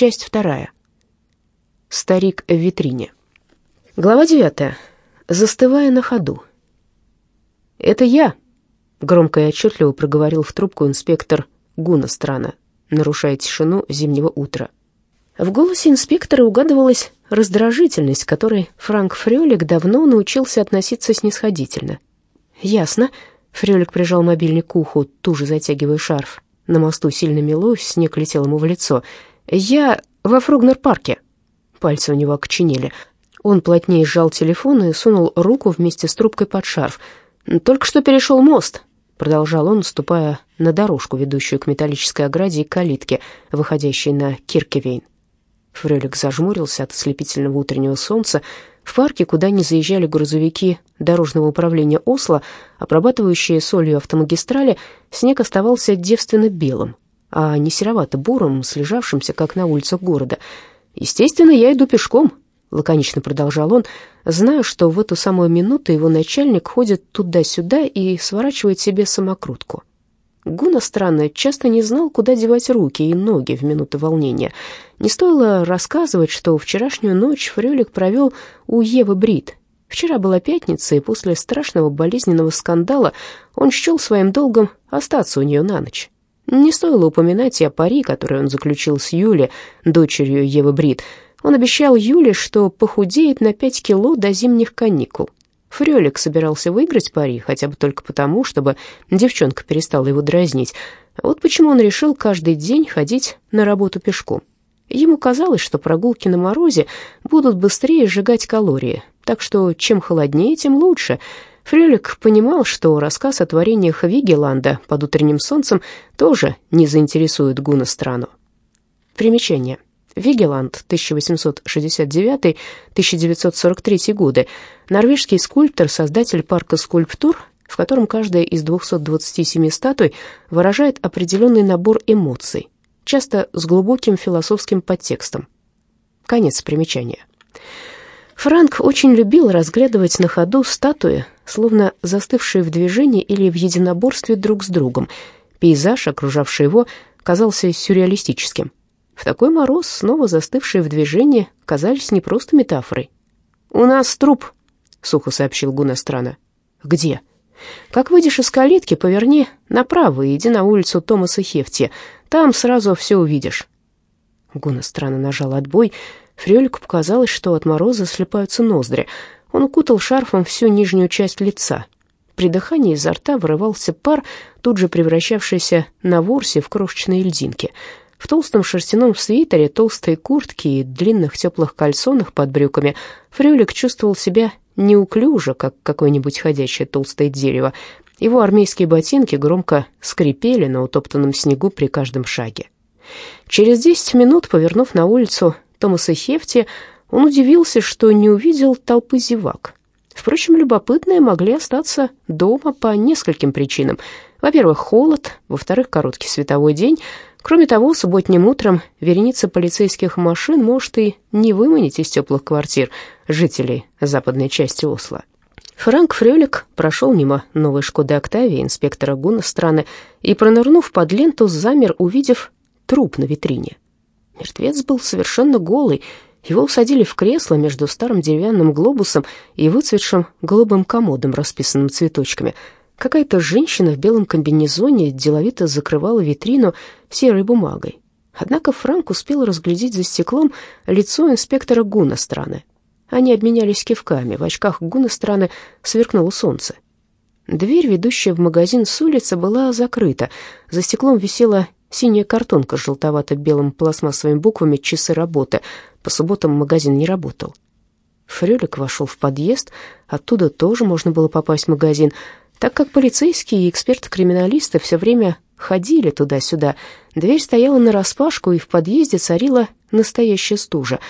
Часть вторая. Старик в витрине. Глава девятая. Застывая на ходу. «Это я», — громко и отчетливо проговорил в трубку инспектор Гуна Страна, нарушая тишину зимнего утра. В голосе инспектора угадывалась раздражительность, которой Франк Фрёлик давно научился относиться снисходительно. «Ясно», — Фрёлик прижал мобильник к уху, туже затягивая шарф. На мосту сильно мело, снег летел ему в лицо. «Я во Фругнер-парке». Пальцы у него окоченели. Он плотнее сжал телефон и сунул руку вместе с трубкой под шарф. «Только что перешел мост», — продолжал он, ступая на дорожку, ведущую к металлической ограде и калитке, выходящей на Киркевейн. Фрелик зажмурился от ослепительного утреннего солнца. В парке, куда не заезжали грузовики дорожного управления Осло, обрабатывающие солью автомагистрали, снег оставался девственно белым, а не серовато-бурым, слежавшимся, как на улицах города. «Естественно, я иду пешком», — лаконично продолжал он, зная, что в эту самую минуту его начальник ходит туда-сюда и сворачивает себе самокрутку. Гуна странно часто не знал, куда девать руки и ноги в минуты волнения. Не стоило рассказывать, что вчерашнюю ночь Фрёлик провел у Евы Брит. Вчера была пятница, и после страшного болезненного скандала он счел своим долгом остаться у нее на ночь. Не стоило упоминать и о пари, который он заключил с Юлей, дочерью Евы Брит. Он обещал Юле, что похудеет на пять кило до зимних каникул. Фрёлик собирался выиграть пари, хотя бы только потому, чтобы девчонка перестала его дразнить. Вот почему он решил каждый день ходить на работу пешком. Ему казалось, что прогулки на морозе будут быстрее сжигать калории, так что чем холоднее, тем лучше. Фрёлик понимал, что рассказ о творениях Вигеланда под утренним солнцем тоже не заинтересует Гуна страну. Примечание. Вигеланд, 1869-1943 годы, норвежский скульптор, создатель парка скульптур, в котором каждая из 227 статуй выражает определенный набор эмоций, часто с глубоким философским подтекстом. Конец примечания. Франк очень любил разглядывать на ходу статуи, словно застывшие в движении или в единоборстве друг с другом. Пейзаж, окружавший его, казался сюрреалистическим. В такой мороз, снова застывшие в движении, казались не просто метафорой. «У нас труп», — сухо сообщил Гунастрана. «Где?» «Как выйдешь из калитки, поверни направо и иди на улицу Томаса Хефти. Там сразу все увидишь». Гунастрана нажал отбой. Фрёлику показалось, что от мороза слепаются ноздри. Он укутал шарфом всю нижнюю часть лица. При дыхании изо рта вырывался пар, тут же превращавшийся на ворсе в крошечные льдинки — в толстом шерстяном свитере, толстой куртке и длинных теплых кальсонах под брюками Фрюлик чувствовал себя неуклюже, как какое-нибудь ходящее толстое дерево. Его армейские ботинки громко скрипели на утоптанном снегу при каждом шаге. Через десять минут, повернув на улицу Томаса Хефти, он удивился, что не увидел толпы зевак. Впрочем, любопытные могли остаться дома по нескольким причинам. Во-первых, холод, во-вторых, короткий световой день — Кроме того, субботним утром вереница полицейских машин может и не выманить из теплых квартир жителей западной части Осло. Франк Фрёлик прошел мимо новой «Шкоды Октавии» инспектора Гуна страны и, пронырнув под ленту, замер, увидев труп на витрине. Мертвец был совершенно голый, его усадили в кресло между старым деревянным глобусом и выцветшим голубым комодом, расписанным цветочками — Какая-то женщина в белом комбинезоне деловито закрывала витрину серой бумагой. Однако Франк успел разглядеть за стеклом лицо инспектора Гуна страны. Они обменялись кивками, в очках Гуна страны сверкнуло солнце. Дверь, ведущая в магазин с улицы, была закрыта. За стеклом висела синяя картонка с желтовато-белым пластмассовыми буквами «Часы работы». По субботам магазин не работал. Фрёлик вошел в подъезд, оттуда тоже можно было попасть в магазин. Так как полицейские и эксперты-криминалисты все время ходили туда-сюда, дверь стояла нараспашку, и в подъезде царила настоящая стужа.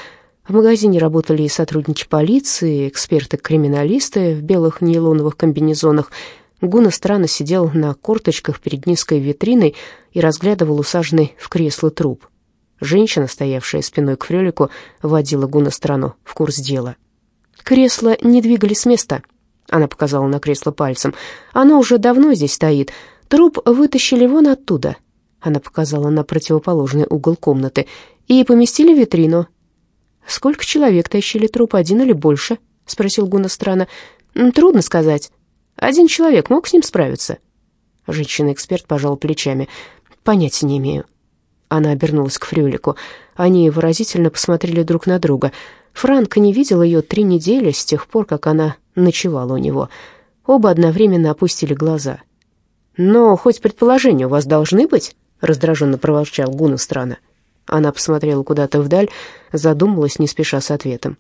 В магазине работали и сотрудники полиции, эксперты-криминалисты в белых нейлоновых комбинезонах. Гуна странно сидел на корточках перед низкой витриной и разглядывал усаженный в кресло труп. Женщина, стоявшая спиной к Фрелику, водила Гуна страну в курс дела. Кресла не двигались с места — она показала на кресло пальцем. «Оно уже давно здесь стоит. Труп вытащили вон оттуда». Она показала на противоположный угол комнаты. и поместили в витрину. «Сколько человек тащили труп, один или больше?» — спросил Гуна странно. «Трудно сказать. Один человек мог с ним справиться?» Женщина-эксперт пожала плечами. «Понятия не имею». Она обернулась к Фрюлику. Они выразительно посмотрели друг на друга. Франк не видел ее три недели с тех пор, как она ночевала у него. Оба одновременно опустили глаза. «Но хоть предположения у вас должны быть?» — раздраженно проворчал Гуна странно. Она посмотрела куда-то вдаль, задумалась, не спеша с ответом.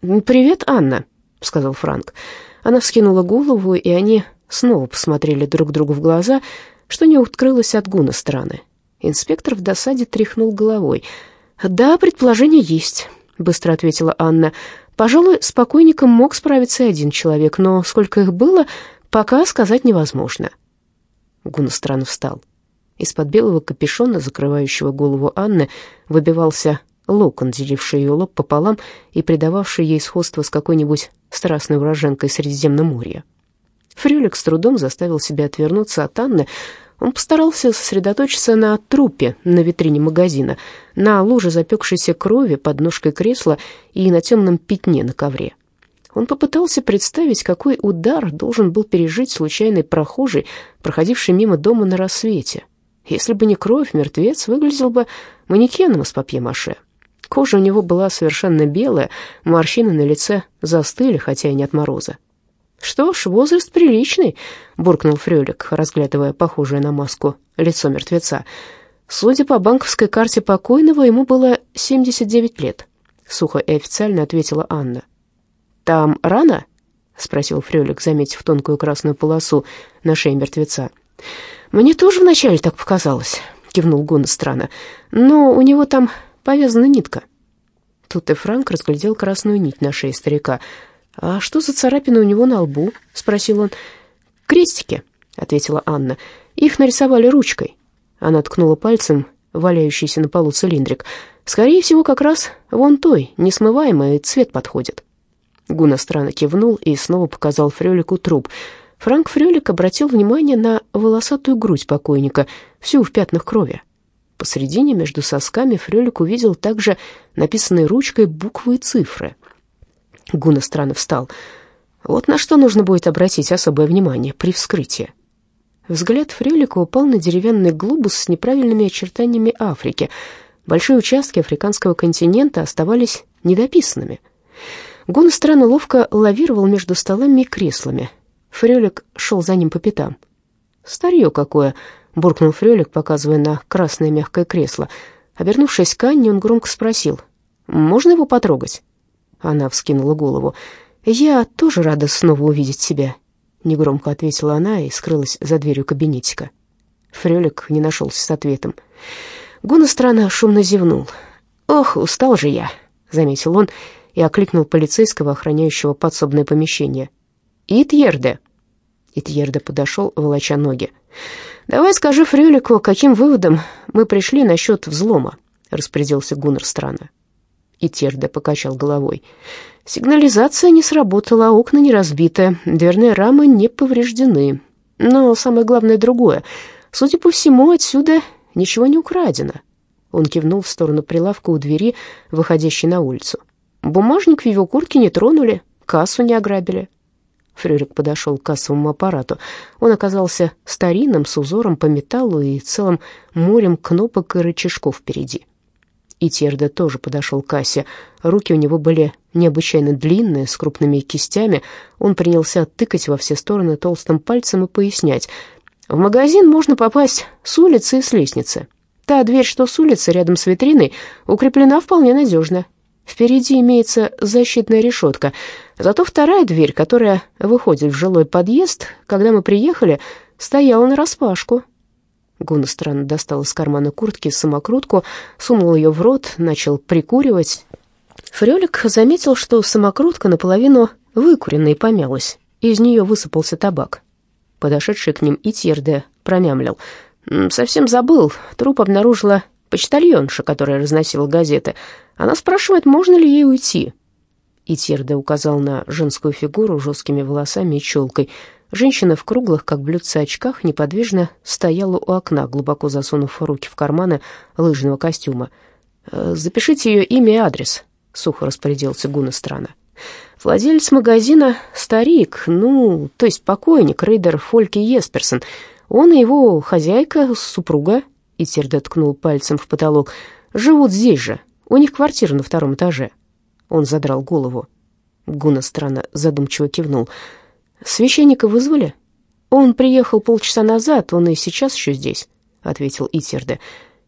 «Привет, Анна», — сказал Франк. Она вскинула голову, и они снова посмотрели друг другу в глаза, что не укрылось от Гуна страны. Инспектор в досаде тряхнул головой. «Да, предположение есть», — быстро ответила Анна. «Пожалуй, с покойником мог справиться один человек, но сколько их было, пока сказать невозможно». Гуна странно встал. Из-под белого капюшона, закрывающего голову Анны, выбивался локон, деливший ее лоб пополам и придававший ей сходство с какой-нибудь страстной уроженкой Средиземноморья. Фрюлик с трудом заставил себя отвернуться от Анны. Он постарался сосредоточиться на трупе на витрине магазина, на луже запекшейся крови под ножкой кресла и на темном пятне на ковре. Он попытался представить, какой удар должен был пережить случайный прохожий, проходивший мимо дома на рассвете. Если бы не кровь, мертвец выглядел бы манекеном из папье-маше. Кожа у него была совершенно белая, морщины на лице застыли, хотя и не от мороза. «Что ж, возраст приличный», — буркнул Фрёлик, разглядывая похожее на маску лицо мертвеца. Судя по банковской карте покойного, ему было 79 лет, — сухо и официально ответила Анна. «Там рана?» — спросил Фрёлик, заметив тонкую красную полосу на шее мертвеца. «Мне тоже вначале так показалось», — кивнул Гуна странно. «Но у него там повязана нитка». Тут и Франк разглядел красную нить на шее старика. «А что за царапины у него на лбу?» — спросил он. «Крестики», — ответила Анна. «Их нарисовали ручкой». Она ткнула пальцем валяющийся на полу цилиндрик. «Скорее всего, как раз вон той, несмываемый, цвет подходит». Гуна странно кивнул и снова показал Фрелику труп — Франк Фрёлик обратил внимание на волосатую грудь покойника, всю в пятнах крови. Посредине между сосками Фрёлик увидел также написанные ручкой буквы и цифры. Гуна странно встал. Вот на что нужно будет обратить особое внимание при вскрытии. Взгляд Фрелика упал на деревянный глобус с неправильными очертаниями Африки. Большие участки африканского континента оставались недописанными. Гун странно ловко лавировал между столами и креслами, Фрелик шел за ним по пятам. «Старье какое!» — буркнул Фрелик, показывая на красное мягкое кресло. Обернувшись к Анне, он громко спросил, «Можно его потрогать?» Она вскинула голову. «Я тоже рада снова увидеть тебя», — негромко ответила она и скрылась за дверью кабинетика. Фрелик не нашелся с ответом. Гуна странно шумно зевнул. «Ох, устал же я», — заметил он и окликнул полицейского, охраняющего подсобное помещение. «Итьерде!» Итьерде подошел, волоча ноги. «Давай скажи Фрюлику, каким выводом мы пришли насчет взлома», — распорядился Гуннер странно. Итьерде покачал головой. «Сигнализация не сработала, окна не разбиты, дверные рамы не повреждены. Но самое главное другое. Судя по всему, отсюда ничего не украдено». Он кивнул в сторону прилавка у двери, выходящей на улицу. «Бумажник в его куртке не тронули, кассу не ограбили». Фрюрик подошел к кассовому аппарату. Он оказался старинным, с узором по металлу и целым морем кнопок и рычажков впереди. И Терда тоже подошел к кассе. Руки у него были необычайно длинные, с крупными кистями. Он принялся тыкать во все стороны толстым пальцем и пояснять. «В магазин можно попасть с улицы и с лестницы. Та дверь, что с улицы, рядом с витриной, укреплена вполне надежно. Впереди имеется защитная решетка. Зато вторая дверь, которая выходит в жилой подъезд, когда мы приехали, стояла нараспашку. Гуна странно достал из кармана куртки самокрутку, сунул ее в рот, начал прикуривать. Фрелик заметил, что самокрутка наполовину выкурена и помялась. Из нее высыпался табак. Подошедший к ним Итьерде промямлил. «Совсем забыл. Труп обнаружила почтальонша, которая разносила газеты. Она спрашивает, можно ли ей уйти. И Терда указал на женскую фигуру с жесткими волосами и челкой. Женщина в круглых, как блюдце, очках неподвижно стояла у окна, глубоко засунув руки в карманы лыжного костюма. Э, «Запишите ее имя и адрес», — сухо распорядился Гуна. «Владелец магазина — старик, ну, то есть покойник, рейдер Фольки Есперсон. Он и его хозяйка, супруга, — и Терде ткнул пальцем в потолок, — живут здесь же, у них квартира на втором этаже». Он задрал голову. Гуна странно задумчиво кивнул. «Священника вызвали?» «Он приехал полчаса назад, он и сейчас еще здесь», — ответил Итерде.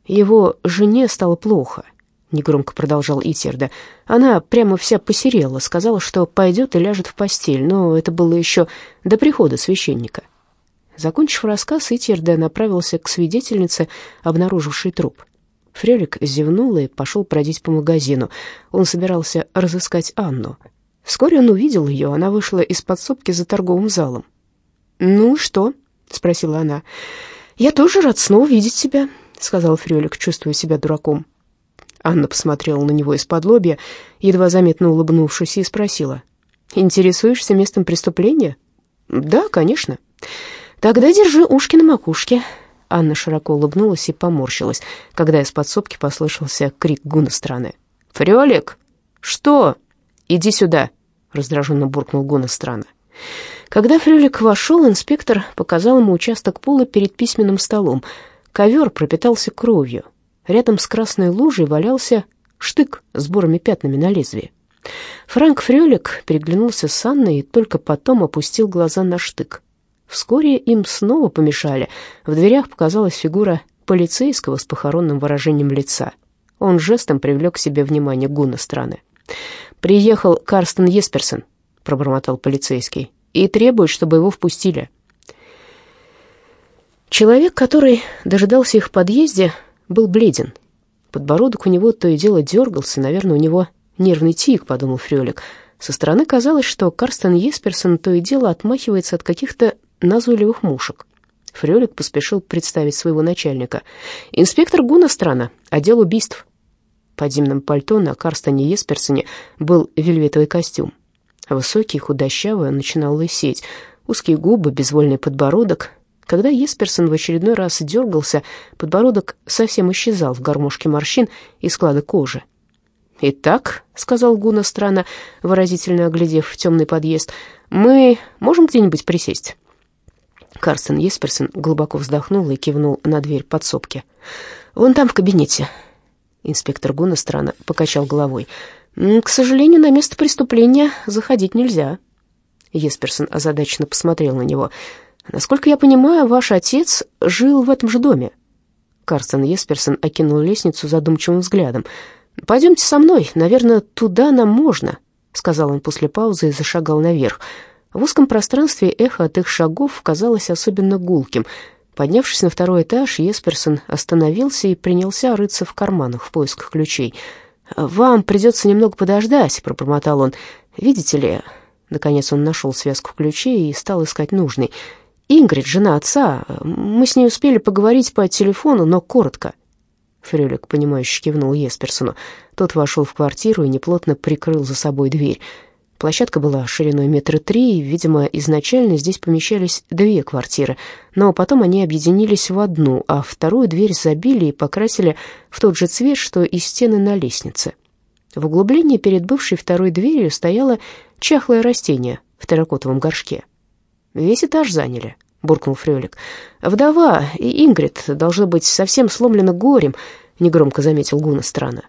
«Его жене стало плохо», — негромко продолжал Итерде. «Она прямо вся посерела, сказала, что пойдет и ляжет в постель, но это было еще до прихода священника». Закончив рассказ, Итерде направился к свидетельнице, обнаружившей труп. Фрелик зевнул и пошел бродить по магазину. Он собирался разыскать Анну. Вскоре он увидел ее, она вышла из подсобки за торговым залом. «Ну что?» — спросила она. «Я тоже рад снова видеть тебя», — сказал Фрелик, чувствуя себя дураком. Анна посмотрела на него из-под лобья, едва заметно улыбнувшись, и спросила. «Интересуешься местом преступления?» «Да, конечно». «Тогда держи ушки на макушке», Анна широко улыбнулась и поморщилась, когда из подсобки послышался крик Гуна страны. «Фрёлик! Что? Иди сюда!» — раздраженно буркнул Гуна страны. Когда Фрёлик вошел, инспектор показал ему участок пола перед письменным столом. Ковер пропитался кровью. Рядом с красной лужей валялся штык с бурыми пятнами на лезвии. Франк Фрёлик переглянулся с Анной и только потом опустил глаза на штык. Вскоре им снова помешали. В дверях показалась фигура полицейского с похоронным выражением лица. Он жестом привлек к себе внимание гуна страны. «Приехал Карстен Есперсон», — пробормотал полицейский, «и требует, чтобы его впустили». Человек, который дожидался их в подъезде, был бледен. Подбородок у него то и дело дергался, наверное, у него нервный тик, подумал Фрёлик. Со стороны казалось, что Карстен Есперсон то и дело отмахивается от каких-то назойливых мушек. Фрёлик поспешил представить своего начальника. «Инспектор Гунастрана, отдел убийств». Под зимним пальто на Карстоне Есперсоне был вельветовый костюм. Высокий, худощавый, он начинал лысеть. Узкие губы, безвольный подбородок. Когда Есперсон в очередной раз дергался, подбородок совсем исчезал в гармошке морщин и склада кожи. «Итак», — сказал Гуна странно, выразительно оглядев темный подъезд, — «мы можем где-нибудь присесть?» Карстен Есперсон глубоко вздохнул и кивнул на дверь подсобки. «Вон там, в кабинете». Инспектор Гуна странно покачал головой. «К сожалению, на место преступления заходить нельзя». Есперсон озадаченно посмотрел на него. «Насколько я понимаю, ваш отец жил в этом же доме». Карстен Есперсон окинул лестницу задумчивым взглядом. «Пойдемте со мной, наверное, туда нам можно», — сказал он после паузы и зашагал наверх. В узком пространстве эхо от их шагов казалось особенно гулким. Поднявшись на второй этаж, Есперсон остановился и принялся рыться в карманах в поисках ключей. «Вам придется немного подождать», — пробормотал он. «Видите ли...» Наконец он нашел связку ключей и стал искать нужный. «Ингрид, жена отца. Мы с ней успели поговорить по телефону, но коротко». Фрюлик, понимающе кивнул Есперсону. Тот вошел в квартиру и неплотно прикрыл за собой дверь. Площадка была шириной метра три, и, видимо, изначально здесь помещались две квартиры, но потом они объединились в одну, а вторую дверь забили и покрасили в тот же цвет, что и стены на лестнице. В углублении перед бывшей второй дверью стояло чахлое растение в терракотовом горшке. «Весь этаж заняли», — буркнул Фрёлик. «Вдова и Ингрид, должно быть, совсем сломлена горем», — негромко заметил Гуна странно.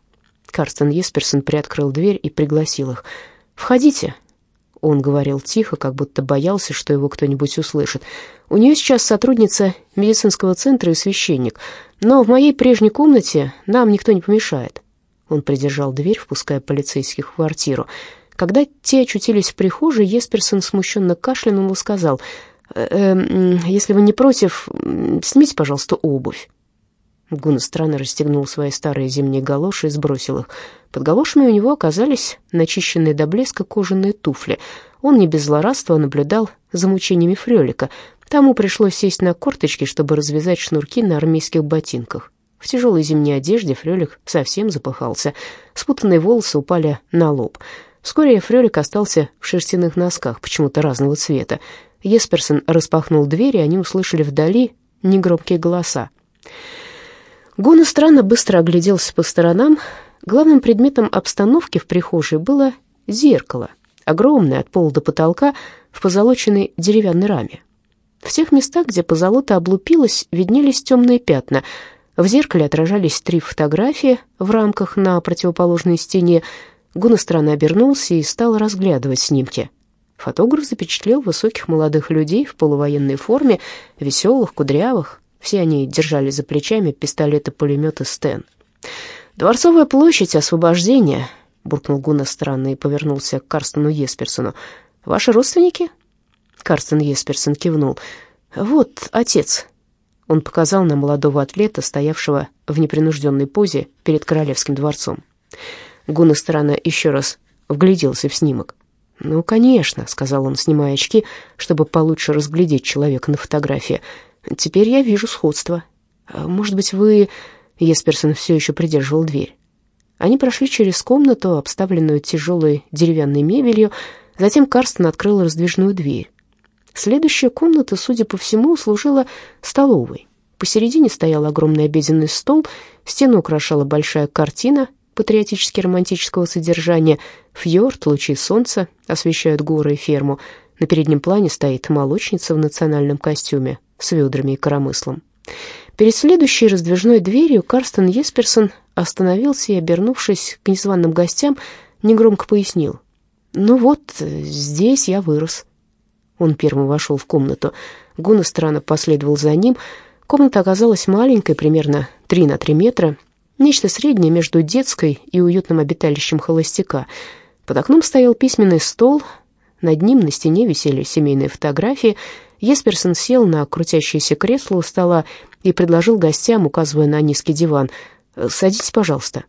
Карстен Есперсон приоткрыл дверь и пригласил их — «Входите», — он говорил тихо, как будто боялся, что его кто-нибудь услышит. «У нее сейчас сотрудница медицинского центра и священник, но в моей прежней комнате нам никто не помешает». Он придержал дверь, впуская полицейских в квартиру. Когда те очутились в прихожей, Есперсон смущенно кашлянул и сказал, «Э -э, «Если вы не против, снимите, пожалуйста, обувь». Гуна странно расстегнул свои старые зимние галоши и сбросил их. Под галошами у него оказались начищенные до блеска кожаные туфли. Он не без злорадства наблюдал за мучениями Фрёлика. Тому пришлось сесть на корточки, чтобы развязать шнурки на армейских ботинках. В тяжелой зимней одежде Фрёлик совсем запыхался. Спутанные волосы упали на лоб. Вскоре Фрёлик остался в шерстяных носках, почему-то разного цвета. Есперсон распахнул дверь, и они услышали вдали негромкие голоса. Гуна странно быстро огляделся по сторонам. Главным предметом обстановки в прихожей было зеркало, огромное от пола до потолка, в позолоченной деревянной раме. В тех местах, где позолота облупилась, виднелись темные пятна. В зеркале отражались три фотографии в рамках на противоположной стене. Гуна странно обернулся и стал разглядывать снимки. Фотограф запечатлел высоких молодых людей в полувоенной форме, веселых, кудрявых. Все они держали за плечами пистолеты-пулеметы Стен. «Дворцовая площадь освобождения», — буркнул Гуна странно и повернулся к Карстену Есперсону. «Ваши родственники?» Карстен Есперсон кивнул. «Вот отец». Он показал на молодого атлета, стоявшего в непринужденной позе перед королевским дворцом. Гуна странно еще раз вгляделся в снимок. «Ну, конечно», — сказал он, снимая очки, чтобы получше разглядеть человека на фотографии. «Теперь я вижу сходство. А, может быть, вы...» Есперсон все еще придерживал дверь. Они прошли через комнату, обставленную тяжелой деревянной мебелью. Затем Карстен открыл раздвижную дверь. Следующая комната, судя по всему, служила столовой. Посередине стоял огромный обеденный стол, стену украшала большая картина патриотически-романтического содержания. Фьорд, лучи солнца освещают горы и ферму. На переднем плане стоит молочница в национальном костюме с ведрами и коромыслом. Перед следующей раздвижной дверью Карстен Есперсон остановился и, обернувшись к незваным гостям, негромко пояснил. «Ну вот, здесь я вырос». Он первым вошел в комнату. Гуна странно последовал за ним. Комната оказалась маленькой, примерно 3 на 3 метра, Нечто среднее между детской и уютным обиталищем холостяка. Под окном стоял письменный стол, над ним на стене висели семейные фотографии. Есперсон сел на крутящееся кресло у стола и предложил гостям, указывая на низкий диван, «Садитесь, пожалуйста».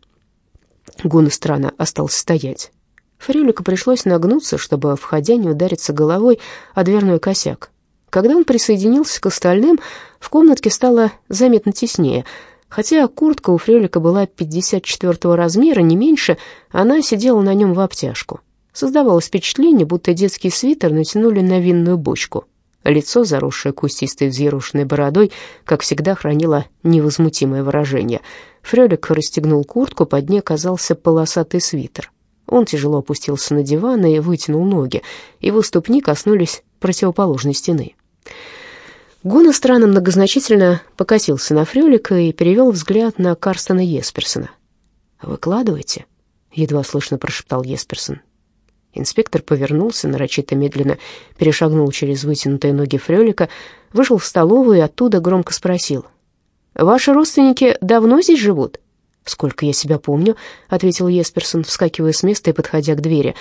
Гуна странно остался стоять. Фрюлику пришлось нагнуться, чтобы, входя, не удариться головой о дверной косяк. Когда он присоединился к остальным, в комнатке стало заметно теснее — Хотя куртка у Фрелика была 54 размера, не меньше, она сидела на нем в обтяжку. Создавалось впечатление, будто детский свитер натянули на винную бочку. Лицо, заросшее кустистой взъерошенной бородой, как всегда, хранило невозмутимое выражение. Фрелик расстегнул куртку, под ней оказался полосатый свитер. Он тяжело опустился на диван и вытянул ноги. Его ступни коснулись противоположной стены. Гуна странно многозначительно покосился на Фрюлика и перевел взгляд на Карстена Есперсона. «Выкладывайте», — едва слышно прошептал Есперсон. Инспектор повернулся, нарочито медленно перешагнул через вытянутые ноги Фрюлика, вышел в столовую и оттуда громко спросил. «Ваши родственники давно здесь живут?» «Сколько я себя помню», — ответил Есперсон, вскакивая с места и подходя к двери.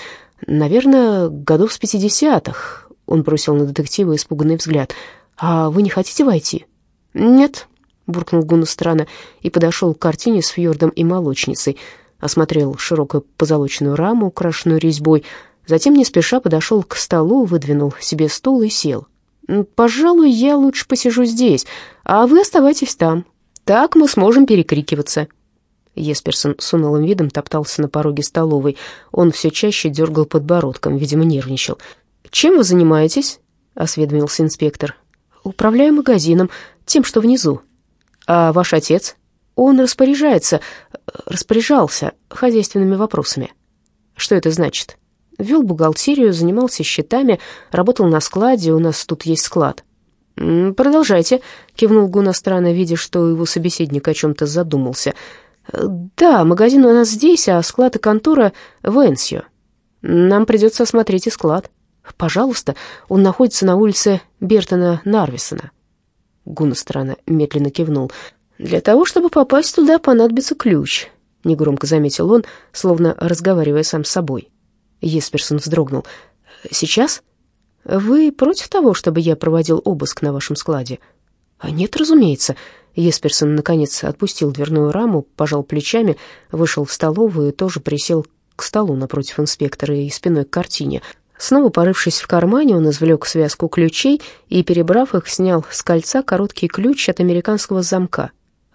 «Наверное, годов с пятидесятых». Он бросил на детектива испуганный взгляд. «А вы не хотите войти?» «Нет», — буркнул Гуна странно и подошел к картине с фьордом и молочницей, осмотрел широкую позолоченную раму, украшенную резьбой, затем не спеша подошел к столу, выдвинул себе стул и сел. «Пожалуй, я лучше посижу здесь, а вы оставайтесь там. Так мы сможем перекрикиваться». Есперсон с унылым видом топтался на пороге столовой. Он все чаще дергал подбородком, видимо, нервничал. «Чем вы занимаетесь?» — осведомился инспектор. Управляю магазином, тем, что внизу. А ваш отец? Он распоряжается, распоряжался хозяйственными вопросами. Что это значит? Вел бухгалтерию, занимался счетами, работал на складе, у нас тут есть склад. «Продолжайте», — кивнул Гуна странно, видя, что его собеседник о чем-то задумался. «Да, магазин у нас здесь, а склад и контора в Энсио. Нам придется осмотреть и склад». «Пожалуйста, он находится на улице Бертона Нарвисона». Гуна странно медленно кивнул. «Для того, чтобы попасть туда, понадобится ключ», — негромко заметил он, словно разговаривая сам с собой. Есперсон вздрогнул. «Сейчас? Вы против того, чтобы я проводил обыск на вашем складе?» «А «Нет, разумеется». Есперсон, наконец, отпустил дверную раму, пожал плечами, вышел в столовую и тоже присел к столу напротив инспектора и спиной к картине — Снова порывшись в кармане, он извлек связку ключей и, перебрав их, снял с кольца короткий ключ от американского замка.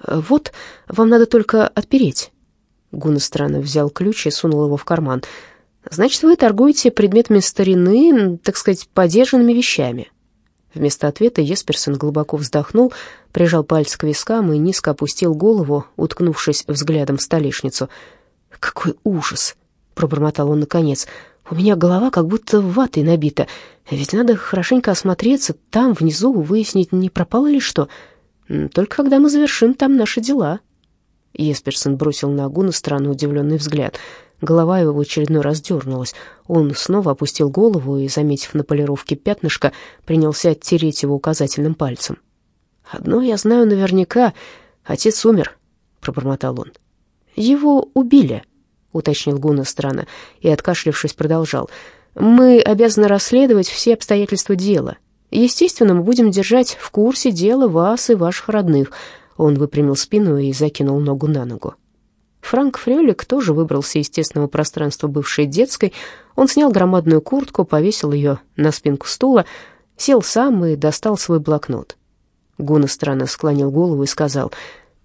«Вот, вам надо только отпереть». Гуна странно взял ключ и сунул его в карман. «Значит, вы торгуете предметами старины, так сказать, подержанными вещами». Вместо ответа Есперсон глубоко вздохнул, прижал пальцы к вискам и низко опустил голову, уткнувшись взглядом в столешницу. «Какой ужас!» — пробормотал он наконец. «У меня голова как будто ватой набита. Ведь надо хорошенько осмотреться, там, внизу, выяснить, не пропало ли что. Только когда мы завершим там наши дела». Есперсон бросил на Агуна странно удивленный взгляд — Голова его в очередной раз дернулась. Он снова опустил голову и, заметив на полировке пятнышко, принялся оттереть его указательным пальцем. «Одно я знаю наверняка. Отец умер», — пробормотал он. «Его убили», — уточнил Гуна странно и, откашлившись, продолжал. «Мы обязаны расследовать все обстоятельства дела. Естественно, мы будем держать в курсе дела вас и ваших родных». Он выпрямил спину и закинул ногу на ногу. Франк Фрелик тоже выбрался из тесного пространства бывшей детской. Он снял громадную куртку, повесил ее на спинку стула, сел сам и достал свой блокнот. Гуна странно склонил голову и сказал,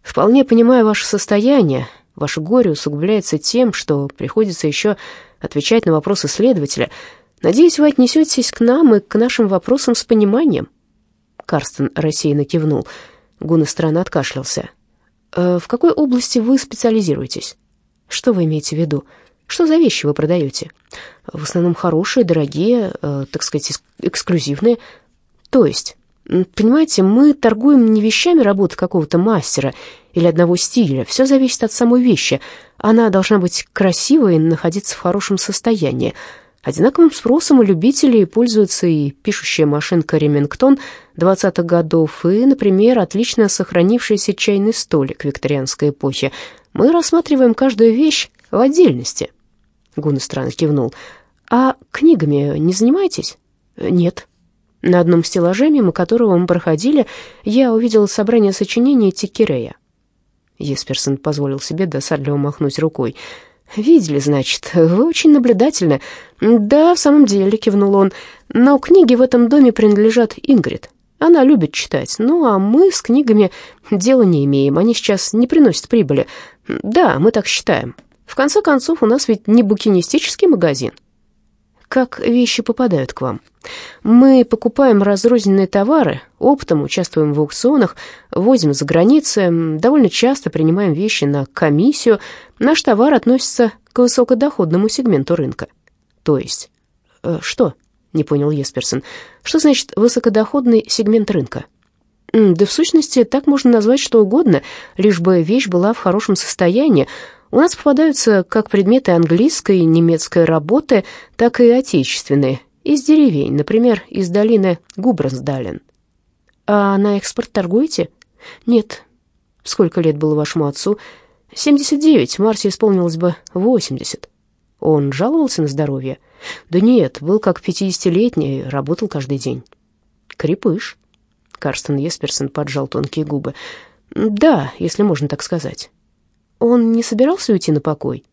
«Вполне понимаю ваше состояние. Ваше горе усугубляется тем, что приходится еще отвечать на вопросы следователя. Надеюсь, вы отнесетесь к нам и к нашим вопросам с пониманием». Карстен рассеянно кивнул. Гуна странно откашлялся. Э, в какой области вы специализируетесь? Что вы имеете в виду? Что за вещи вы продаете? В основном хорошие, дорогие, э, так сказать, эксклюзивные. То есть, понимаете, мы торгуем не вещами работы какого-то мастера или одного стиля. Все зависит от самой вещи. Она должна быть красивой и находиться в хорошем состоянии. Одинаковым спросом у любителей пользуется и пишущая машинка «Ремингтон» 20-х годов, и, например, отлично сохранившийся чайный столик викторианской эпохи. Мы рассматриваем каждую вещь в отдельности. Гун странно кивнул. «А книгами не занимаетесь?» «Нет». На одном стеллаже, мимо которого мы проходили, я увидел собрание сочинений Тикерея. Есперсон позволил себе досадливо махнуть рукой. «Видели, значит, вы очень наблюдательны». «Да, в самом деле», — кивнул он, — «но книги в этом доме принадлежат Ингрид. Она любит читать, ну а мы с книгами дела не имеем, они сейчас не приносят прибыли. Да, мы так считаем. В конце концов, у нас ведь не букинистический магазин». «Как вещи попадают к вам?» Мы покупаем разрозненные товары, оптом участвуем в аукционах, возим за границей, довольно часто принимаем вещи на комиссию. Наш товар относится к высокодоходному сегменту рынка. То есть... Э, что? Не понял Есперсон. Что значит высокодоходный сегмент рынка? Да в сущности, так можно назвать что угодно, лишь бы вещь была в хорошем состоянии, у нас попадаются как предметы английской и немецкой работы, так и отечественные, из деревень, например, из долины Губрансдален. А на экспорт торгуете? Нет. Сколько лет было вашему отцу? 79, Марсе исполнилось бы 80. Он жаловался на здоровье? Да нет, был как пятидесятилетний, работал каждый день. Крепыш. Карстен Есперсон поджал тонкие губы. Да, если можно так сказать. Он не собирался уйти на покой?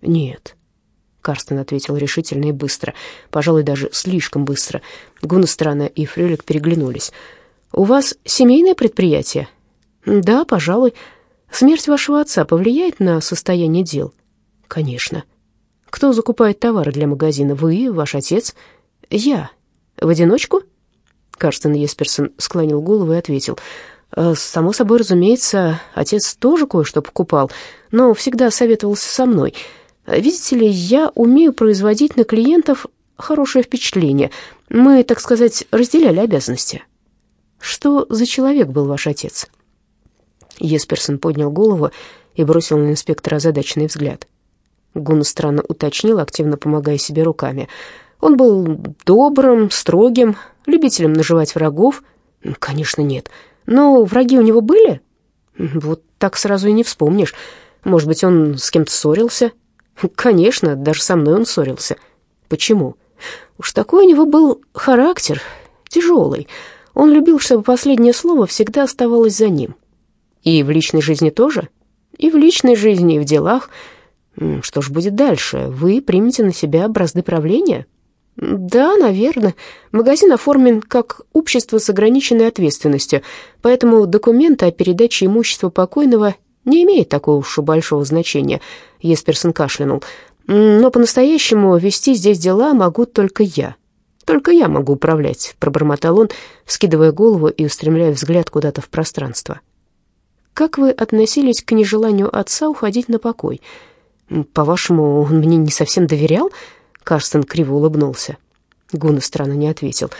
Нет. Карстен ответил решительно и быстро, пожалуй, даже слишком быстро. Гуннестрана и Фрюлик переглянулись. «У вас семейное предприятие?» «Да, пожалуй. Смерть вашего отца повлияет на состояние дел?» «Конечно». «Кто закупает товары для магазина? Вы, ваш отец?» «Я. В одиночку?» Карстен Есперсон склонил голову и ответил. «Э, «Само собой, разумеется, отец тоже кое-что покупал, но всегда советовался со мной». Видите ли, я умею производить на клиентов хорошее впечатление. Мы, так сказать, разделяли обязанности. Что за человек был ваш отец? Есперсон поднял голову и бросил на инспектора озадаченный взгляд. Гун странно уточнил, активно помогая себе руками. Он был добрым, строгим, любителем наживать врагов. Конечно, нет. Но враги у него были? Вот так сразу и не вспомнишь. Может быть, он с кем-то ссорился? Конечно, даже со мной он ссорился. Почему? Уж такой у него был характер, тяжелый. Он любил, чтобы последнее слово всегда оставалось за ним. И в личной жизни тоже? И в личной жизни, и в делах. Что ж будет дальше? Вы примете на себя бразды правления? Да, наверное. Магазин оформлен как общество с ограниченной ответственностью, поэтому документы о передаче имущества покойного не имеет такого уж большого значения, Есперсон кашлянул. Но по-настоящему вести здесь дела могу только я. Только я могу управлять», — пробормотал он, вскидывая голову и устремляя взгляд куда-то в пространство. «Как вы относились к нежеланию отца уходить на покой? По-вашему, он мне не совсем доверял?» Карстен криво улыбнулся. Гуна странно не ответил.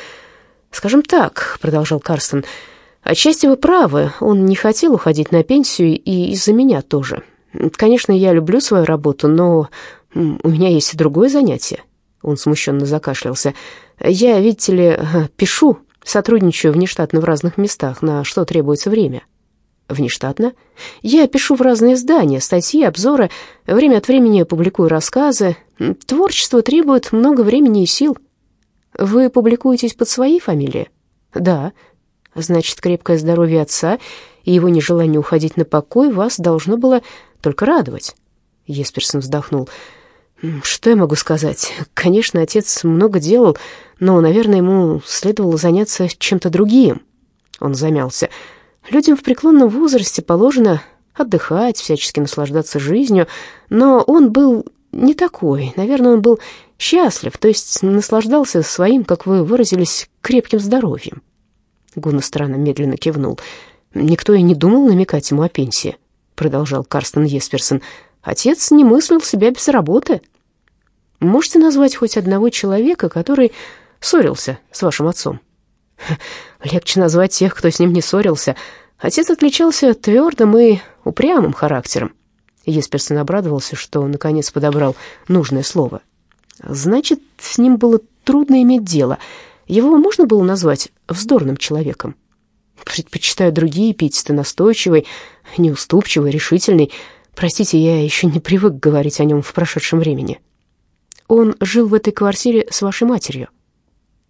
«Скажем так», — продолжал Карстен, — «отчасти вы правы, он не хотел уходить на пенсию и из-за меня тоже. Конечно, я люблю свою работу, но у меня есть и другое занятие». Он смущенно закашлялся. «Я, видите ли, пишу, сотрудничаю внештатно в разных местах, на что требуется время». «Внештатно?» «Я пишу в разные издания, статьи, обзоры, время от времени публикую рассказы. Творчество требует много времени и сил». «Вы публикуетесь под своей фамилией?» «Да». «Значит, крепкое здоровье отца и его нежелание уходить на покой вас должно было только радовать». Есперсон вздохнул. «Что я могу сказать? Конечно, отец много делал, но, наверное, ему следовало заняться чем-то другим». Он замялся. «Людям в преклонном возрасте положено отдыхать, всячески наслаждаться жизнью, но он был не такой. Наверное, он был счастлив, то есть наслаждался своим, как вы выразились, крепким здоровьем». Гуна странно медленно кивнул. «Никто и не думал намекать ему о пенсии», — продолжал Карстен Есперсон. «Отец не мыслил себя без работы». Можете назвать хоть одного человека, который ссорился с вашим отцом? Легче назвать тех, кто с ним не ссорился. Отец отличался твердым и упрямым характером. Есперсон обрадовался, что наконец подобрал нужное слово. Значит, с ним было трудно иметь дело. Его можно было назвать вздорным человеком. Предпочитаю другие эпитеты, настойчивый, неуступчивый, решительный. Простите, я еще не привык говорить о нем в прошедшем времени. Он жил в этой квартире с вашей матерью?»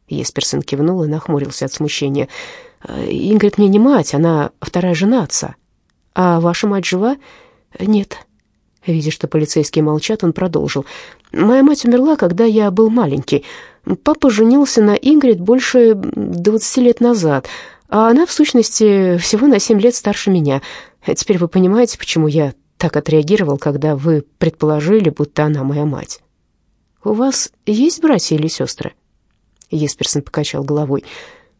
Есперсон кивнул и нахмурился от смущения. «Ингрид мне не мать, она вторая жена отца. А ваша мать жива?» «Нет». Видя, что полицейские молчат, он продолжил. «Моя мать умерла, когда я был маленький. Папа женился на Ингрид больше двадцати лет назад, а она, в сущности, всего на семь лет старше меня. Теперь вы понимаете, почему я так отреагировал, когда вы предположили, будто она моя мать». «У вас есть братья или сестры?» Есперсон покачал головой.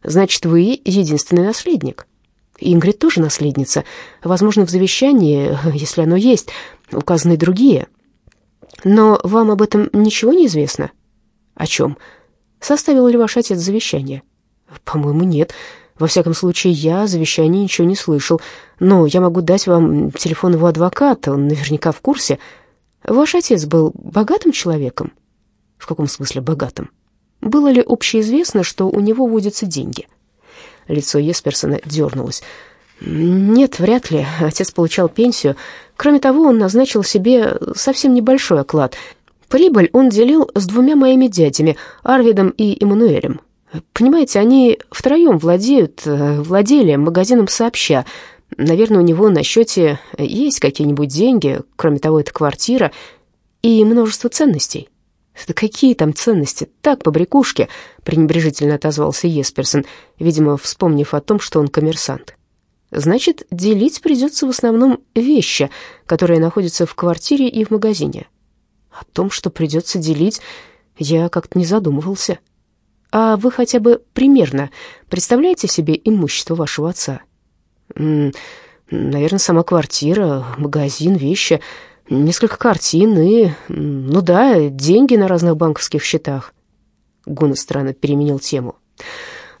«Значит, вы единственный наследник?» «Ингрид тоже наследница. Возможно, в завещании, если оно есть, указаны другие. Но вам об этом ничего не известно?» «О чем? Составил ли ваш отец завещание?» «По-моему, нет. Во всяком случае, я о завещании ничего не слышал. Но я могу дать вам телефон его адвоката, он наверняка в курсе. Ваш отец был богатым человеком?» В каком смысле богатым? Было ли общеизвестно, что у него водятся деньги? Лицо Есперсона дернулось. Нет, вряд ли. Отец получал пенсию. Кроме того, он назначил себе совсем небольшой оклад. Прибыль он делил с двумя моими дядями, Арвидом и Эммануэлем. Понимаете, они втроем владеют, владели магазином сообща. Наверное, у него на счете есть какие-нибудь деньги, кроме того, это квартира и множество ценностей. «Да какие там ценности? Так, побрякушки!» — пренебрежительно отозвался Есперсон, видимо, вспомнив о том, что он коммерсант. «Значит, делить придется в основном вещи, которые находятся в квартире и в магазине. О том, что придется делить, я как-то не задумывался. А вы хотя бы примерно представляете себе имущество вашего отца?» «Наверное, сама квартира, магазин, вещи...» Несколько картин и, ну да, деньги на разных банковских счетах. Гуна странно переменил тему.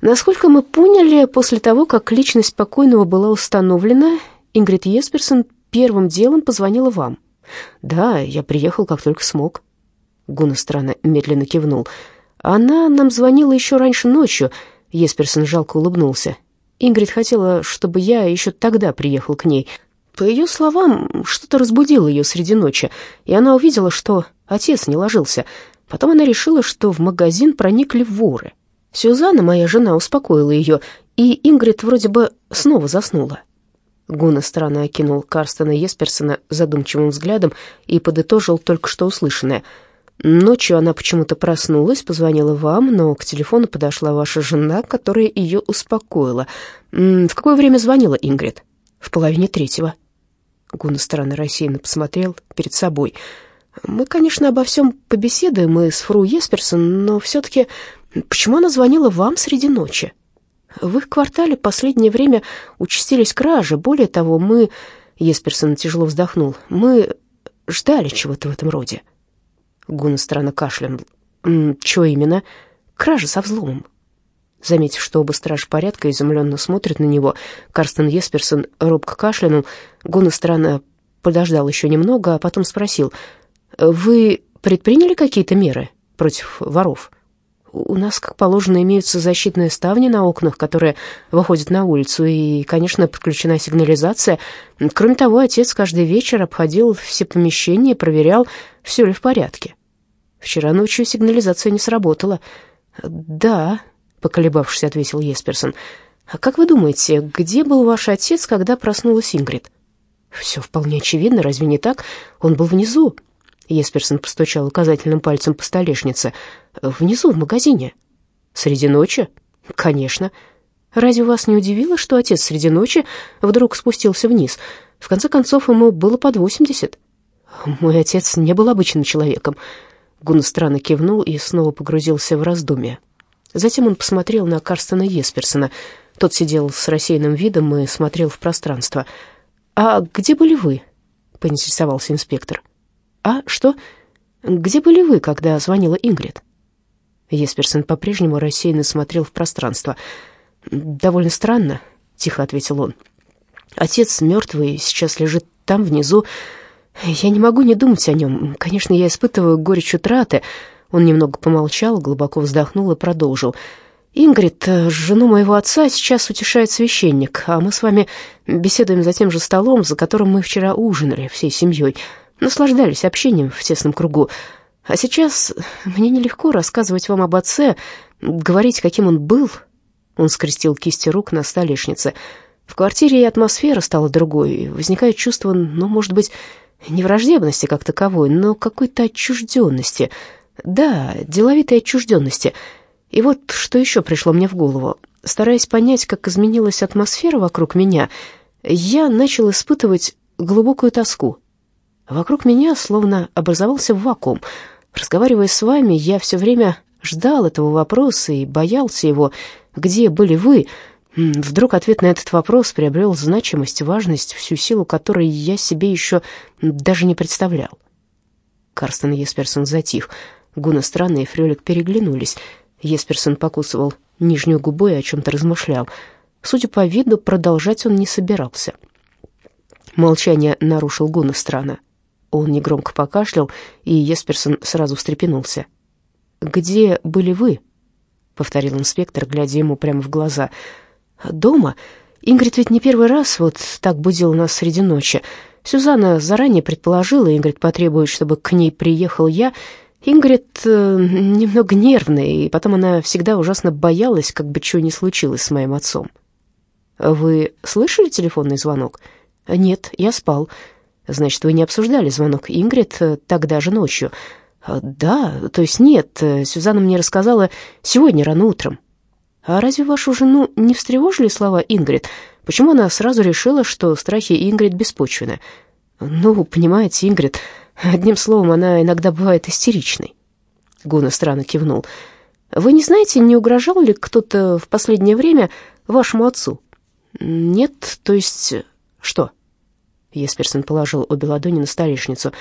Насколько мы поняли, после того, как личность покойного была установлена, Ингрид Есперсон первым делом позвонила вам. Да, я приехал, как только смог. Гуна странно медленно кивнул. Она нам звонила еще раньше ночью. Есперсон жалко улыбнулся. Ингрид хотела, чтобы я еще тогда приехал к ней. По ее словам, что-то разбудило ее среди ночи, и она увидела, что отец не ложился. Потом она решила, что в магазин проникли воры. Сюзанна, моя жена, успокоила ее, и Ингрид вроде бы снова заснула. Гуна странно окинул Карстена Есперсона задумчивым взглядом и подытожил только что услышанное. Ночью она почему-то проснулась, позвонила вам, но к телефону подошла ваша жена, которая ее успокоила. В какое время звонила Ингрид? В половине третьего. Гуна странно рассеянно посмотрел перед собой. «Мы, конечно, обо всем побеседуем и с фру Есперсон, но все-таки Почему она звонила вам среди ночи? В их квартале последнее время участились кражи. Более того, мы... Есперсон тяжело вздохнул. Мы ждали чего-то в этом роде. Гуна странно кашлянул. «Чего именно?» «Кража со взломом». Заметив, что оба стражи порядка изумленно смотрят на него, Карстен Есперсон робко кашлянул. Гуна странно подождал еще немного, а потом спросил, «Вы предприняли какие-то меры против воров?» У нас, как положено, имеются защитные ставни на окнах, которые выходят на улицу, и, конечно, подключена сигнализация. Кроме того, отец каждый вечер обходил все помещения и проверял, все ли в порядке. Вчера ночью сигнализация не сработала. «Да», — поколебавшись, ответил Есперсон. «А как вы думаете, где был ваш отец, когда проснулась Ингрид?» «Все вполне очевидно, разве не так? Он был внизу». Есперсон постучал указательным пальцем по столешнице. Внизу, в магазине. Среди ночи? Конечно. Разве вас не удивило, что отец среди ночи вдруг спустился вниз? В конце концов, ему было под восемьдесят. Мой отец не был обычным человеком. Гун странно кивнул и снова погрузился в раздумья. Затем он посмотрел на Карстена Есперсона. Тот сидел с рассеянным видом и смотрел в пространство. «А где были вы?» — поинтересовался инспектор. «А что? Где были вы, когда звонила Ингрид?» Есперсон по-прежнему рассеянно смотрел в пространство. «Довольно странно», — тихо ответил он. «Отец мертвый, сейчас лежит там, внизу. Я не могу не думать о нем. Конечно, я испытываю горечь утраты». Он немного помолчал, глубоко вздохнул и продолжил. «Ингрид, жену моего отца, сейчас утешает священник, а мы с вами беседуем за тем же столом, за которым мы вчера ужинали всей семьей, наслаждались общением в тесном кругу. А сейчас мне нелегко рассказывать вам об отце, говорить, каким он был. Он скрестил кисти рук на столешнице. В квартире и атмосфера стала другой. Возникает чувство, ну, может быть, не враждебности как таковой, но какой-то отчужденности. Да, деловитой отчужденности. И вот что еще пришло мне в голову. Стараясь понять, как изменилась атмосфера вокруг меня, я начал испытывать глубокую тоску. Вокруг меня словно образовался вакуум — Разговаривая с вами, я все время ждал этого вопроса и боялся его. Где были вы? Вдруг ответ на этот вопрос приобрел значимость, важность, всю силу которой я себе еще даже не представлял. Карстен Есперсон затих. Гуна Странно и Фрёлик переглянулись. Есперсон покусывал нижнюю губу и о чем-то размышлял. Судя по виду, продолжать он не собирался. Молчание нарушил Гуна Странно. Он негромко покашлял, и Есперсон сразу встрепенулся. «Где были вы?» — повторил инспектор, глядя ему прямо в глаза. «Дома? Ингрид ведь не первый раз вот так будила нас среди ночи. Сюзанна заранее предположила, Ингрид потребует, чтобы к ней приехал я. Ингрид э, немного нервная, и потом она всегда ужасно боялась, как бы чего ни случилось с моим отцом». «Вы слышали телефонный звонок?» «Нет, я спал». Значит, вы не обсуждали звонок Ингрид э, тогда же ночью? А, да, то есть нет, э, Сюзанна мне рассказала сегодня рано утром. А разве вашу жену не встревожили слова Ингрид? Почему она сразу решила, что страхи Ингрид беспочвены? Ну, понимаете, Ингрид, одним словом, она иногда бывает истеричной. Гуна странно кивнул. Вы не знаете, не угрожал ли кто-то в последнее время вашему отцу? Нет, то есть что? Есперсон положил обе ладони на столешницу.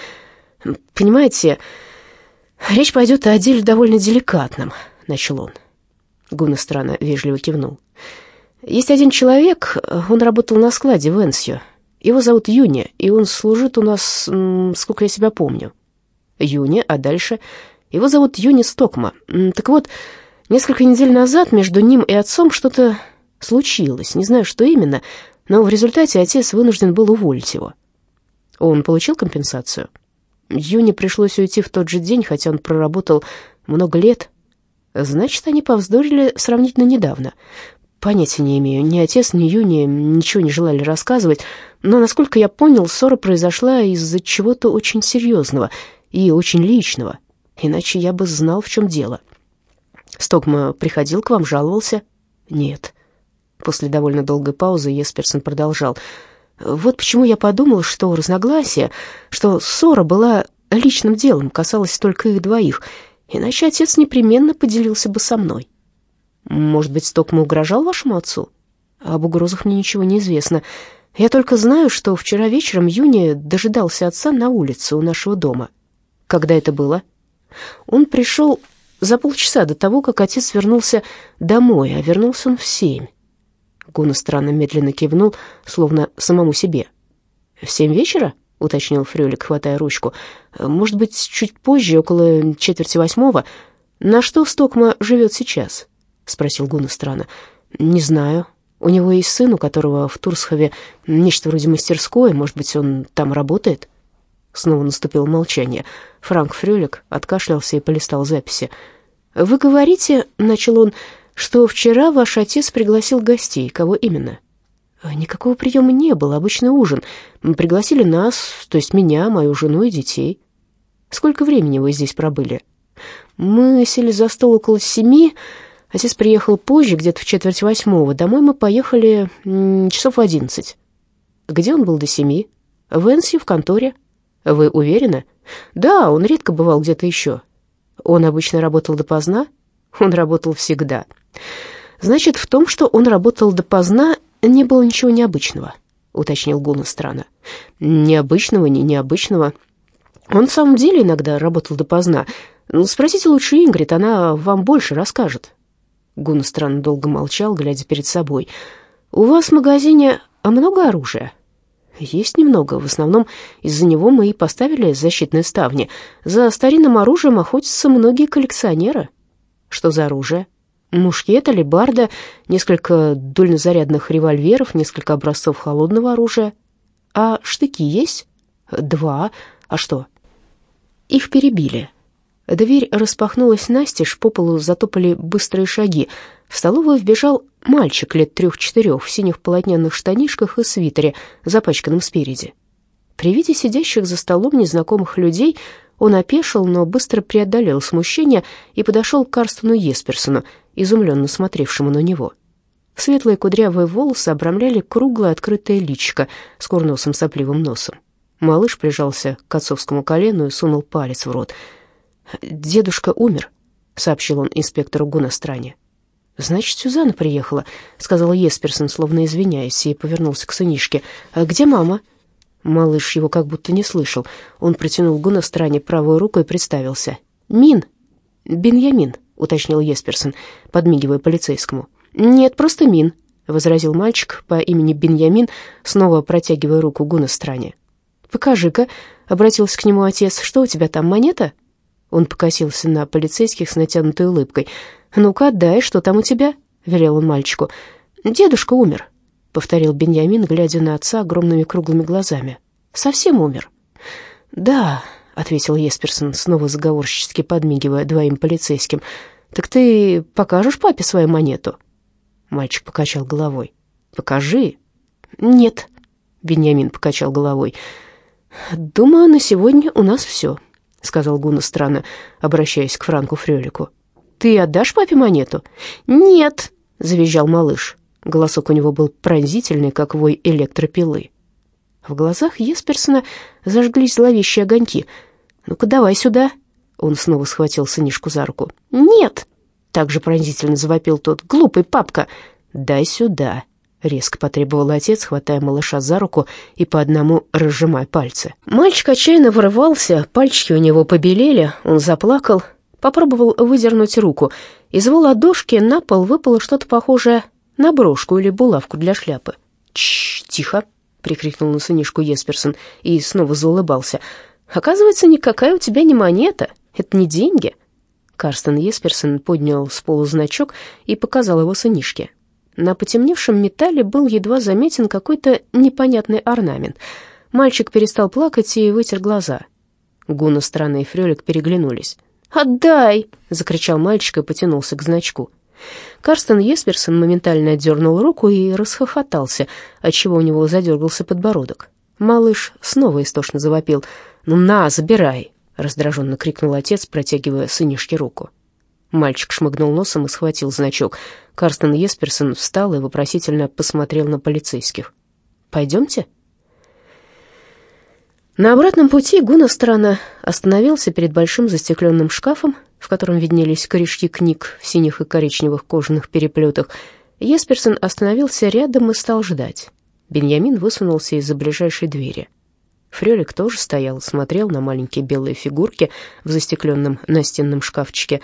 «Понимаете, речь пойдет о деле довольно деликатном», — начал он. Гуна странно вежливо кивнул. «Есть один человек, он работал на складе в Энсью. Его зовут Юни, и он служит у нас, сколько я себя помню. Юни, а дальше? Его зовут Юни Стокма. Так вот, несколько недель назад между ним и отцом что-то случилось. Не знаю, что именно, но в результате отец вынужден был уволить его. Он получил компенсацию. Юне пришлось уйти в тот же день, хотя он проработал много лет. Значит, они повздорили сравнительно недавно. Понятия не имею, ни отец, ни Юни ничего не желали рассказывать, но, насколько я понял, ссора произошла из-за чего-то очень серьезного и очень личного, иначе я бы знал, в чем дело. Стокма приходил к вам, жаловался? Нет. После довольно долгой паузы Есперсон продолжал. «Вот почему я подумал, что разногласие, что ссора была личным делом, касалась только их двоих. иначе отец непременно поделился бы со мной. Может быть, Стокма угрожал вашему отцу? Об угрозах мне ничего не известно. Я только знаю, что вчера вечером Юни дожидался отца на улице у нашего дома. Когда это было? Он пришел за полчаса до того, как отец вернулся домой, а вернулся он в семь. Гуна странно медленно кивнул, словно самому себе. «В семь вечера?» — уточнил Фрёлик, хватая ручку. «Может быть, чуть позже, около четверти восьмого. На что Стокма живет сейчас?» — спросил Гуна странно. «Не знаю. У него есть сын, у которого в Турсхове нечто вроде мастерской. Может быть, он там работает?» Снова наступило молчание. Франк Фрюлик откашлялся и полистал записи. «Вы говорите, — начал он, — что вчера ваш отец пригласил гостей. Кого именно?» «Никакого приема не было, обычный ужин. Пригласили нас, то есть меня, мою жену и детей». «Сколько времени вы здесь пробыли?» «Мы сели за стол около семи. Отец приехал позже, где-то в четверть восьмого. Домой мы поехали часов в одиннадцать». «Где он был до семи?» «В Энси, в конторе». Вы уверены? Да, он редко бывал где-то еще. Он обычно работал допоздна? Он работал всегда. Значит, в том, что он работал допоздна, не было ничего необычного, уточнил Гуна странно. Необычного, не необычного. Он в самом деле иногда работал допоздна. Ну, спросите лучше Ингрид, она вам больше расскажет. Гуна странно долго молчал, глядя перед собой. «У вас в магазине много оружия?» Есть немного. В основном из-за него мы и поставили защитные ставни. За старинным оружием охотятся многие коллекционеры. Что за оружие? Мушкет, алебарда, несколько дульнозарядных револьверов, несколько образцов холодного оружия. А штыки есть? Два. А что? Их перебили. Дверь распахнулась настежь, по полу затопали быстрые шаги. В столовую вбежал мальчик лет трех-четырех в синих полотняных штанишках и свитере, запачканном спереди. При виде сидящих за столом незнакомых людей он опешил, но быстро преодолел смущение и подошел к Карстену Есперсону, изумленно смотревшему на него. Светлые кудрявые волосы обрамляли круглое открытое личико с курносым сопливым носом. Малыш прижался к отцовскому колену и сунул палец в рот. «Дедушка умер», — сообщил он инспектору Гуностране. «Значит, Сюзанна приехала», — сказала Есперсон, словно извиняясь, и повернулся к сынишке. «А где мама?» Малыш его как будто не слышал. Он протянул Гуна стране правую руку и представился. «Мин!» «Беньямин», — уточнил Есперсон, подмигивая полицейскому. «Нет, просто Мин», — возразил мальчик по имени Беньямин, снова протягивая руку Гуна стране. «Покажи-ка», — обратился к нему отец, — «что у тебя там, монета?» Он покосился на полицейских с натянутой улыбкой. «Ну-ка, отдай, что там у тебя?» — велел он мальчику. «Дедушка умер», — повторил Беньямин, глядя на отца огромными круглыми глазами. «Совсем умер?» «Да», — ответил Есперсон, снова заговорщически подмигивая двоим полицейским. «Так ты покажешь папе свою монету?» Мальчик покачал головой. «Покажи». «Нет», — Беньямин покачал головой. «Думаю, на сегодня у нас все», — сказал Гуна странно, обращаясь к Франку Фрёлику. «Ты отдашь папе монету?» «Нет», — завизжал малыш. Голосок у него был пронзительный, как вой электропилы. В глазах Есперсона зажглись зловещие огоньки. «Ну-ка, давай сюда». Он снова схватил сынишку за руку. «Нет!» — также пронзительно завопил тот. «Глупый папка!» «Дай сюда!» Резко потребовал отец, хватая малыша за руку и по одному разжимая пальцы. Мальчик отчаянно вырывался, пальчики у него побелели, он заплакал, попробовал выдернуть руку. Из его ладошки на пол выпало что-то похожее на брошку или булавку для шляпы. «Чш, тихо!» — прикрикнул на сынишку Есперсон и снова заулыбался. «Оказывается, никакая у тебя не монета, это не деньги». Карстен Есперсон поднял с пола значок и показал его сынишке. На потемневшем металле был едва заметен какой-то непонятный орнамент. Мальчик перестал плакать и вытер глаза. Гуна, Странно и Фрёлик переглянулись. «Отдай!» — закричал мальчик и потянулся к значку. Карстен Есперсон моментально отдернул руку и расхохотался, отчего у него задергался подбородок. Малыш снова истошно завопил. «Ну на, забирай!» — раздраженно крикнул отец, протягивая сынишке руку. Мальчик шмыгнул носом и схватил значок. Карстен Есперсон встал и вопросительно посмотрел на полицейских. «Пойдемте?» На обратном пути Гуна странно остановился перед большим застекленным шкафом, в котором виднелись корешки книг в синих и коричневых кожаных переплетах. Есперсон остановился рядом и стал ждать. Беньямин высунулся из-за ближайшей двери. Фрелик тоже стоял и смотрел на маленькие белые фигурки в застекленном настенном шкафчике.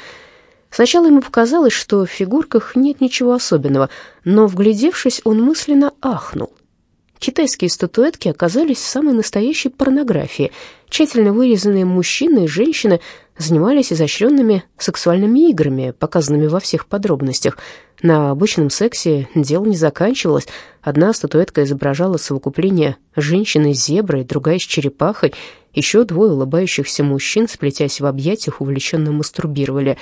Сначала ему показалось, что в фигурках нет ничего особенного, но, вглядевшись, он мысленно ахнул. Китайские статуэтки оказались самой настоящей порнографией. Тщательно вырезанные мужчины и женщины занимались изощренными сексуальными играми, показанными во всех подробностях. На обычном сексе дело не заканчивалось. Одна статуэтка изображала совокупление женщины с зеброй, другая с черепахой. Еще двое улыбающихся мужчин, сплетясь в объятиях, увлеченно мастурбировали.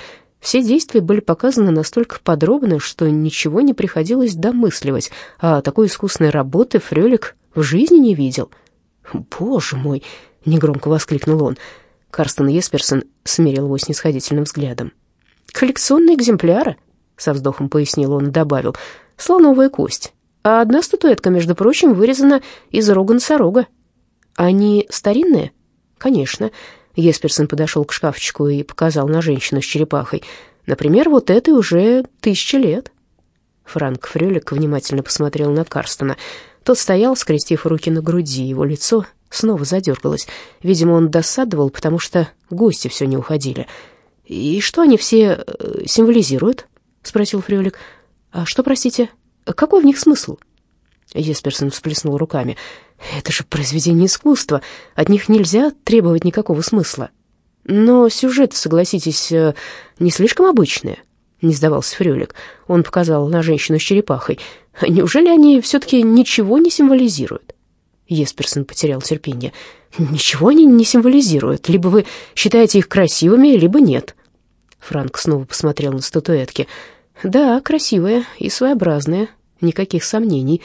Все действия были показаны настолько подробно, что ничего не приходилось домысливать, а такой искусной работы Фрёлик в жизни не видел. «Боже мой!» — негромко воскликнул он. Карстен Есперсон смерил его снисходительным взглядом. «Коллекционные экземпляры», — со вздохом пояснил он и добавил, — «слоновая кость. А одна статуэтка, между прочим, вырезана из рога носорога. Они старинные?» «Конечно». Есперсон подошел к шкафчику и показал на женщину с черепахой. «Например, вот этой уже тысяча лет». Франк Фрёлик внимательно посмотрел на Карстена. Тот стоял, скрестив руки на груди, его лицо снова задергалось. Видимо, он досадовал, потому что гости все не уходили. «И что они все э, символизируют?» — спросил Фрёлик. «А что, простите, какой в них смысл?» Есперсон всплеснул руками. «Это же произведение искусства, от них нельзя требовать никакого смысла». «Но сюжет, согласитесь, э, не слишком обычный», — не сдавался Фрёлик. Он показал на женщину с черепахой. «Неужели они все-таки ничего не символизируют?» Есперсон потерял терпение. «Ничего они не символизируют. Либо вы считаете их красивыми, либо нет». Франк снова посмотрел на статуэтки. «Да, красивые и своеобразные, никаких сомнений.